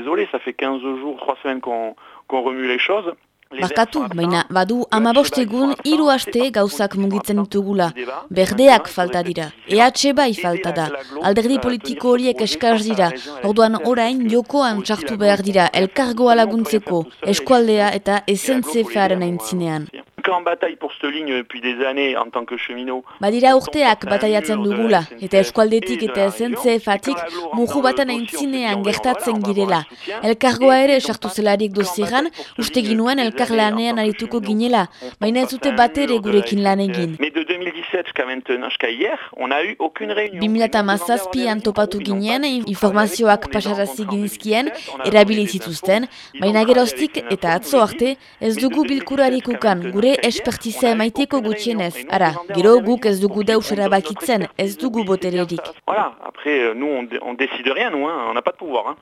isolé, ça fait 15 jours, 3 semaines qu'on qu remue les choses. Barkatu, baina badu amabostegun hiru aste gauzak mugitzen ditugula. Berdeak falta dira. EH bai falta da. Alderdi politiko horiek eskaz dira. Orduan orain jokoan txartu behar dira elkargoa laguntzeko, eskualdea eta esentzefaren aintzinean. En bataille pour cette ligne depuis des années en tant que cheminot. Badira urteak bataiatzen dugula, eta eskualdetik eta SNCF-atik muju batan aintzinean gertatzen girela. Elkargoa ere sartu zelarik dozieran, uste ginuen elkarlanean arituko ginela, baina ez dute bat ere gurekin lan egin. 2017 antopatu ginen, informazioak pasarazi ginizkien, erabilizituzten, baina geroztik eta atzo arte ez dugu bilkurarik ukan gure espertiza emaiteko gutxienez. Ara, gero guk ez dugu deus erabakitzen, ez dugu botererik. Voilà, après, nous, on, on décide rien, nous, hein, on n'a pas de pouvoir. Hein.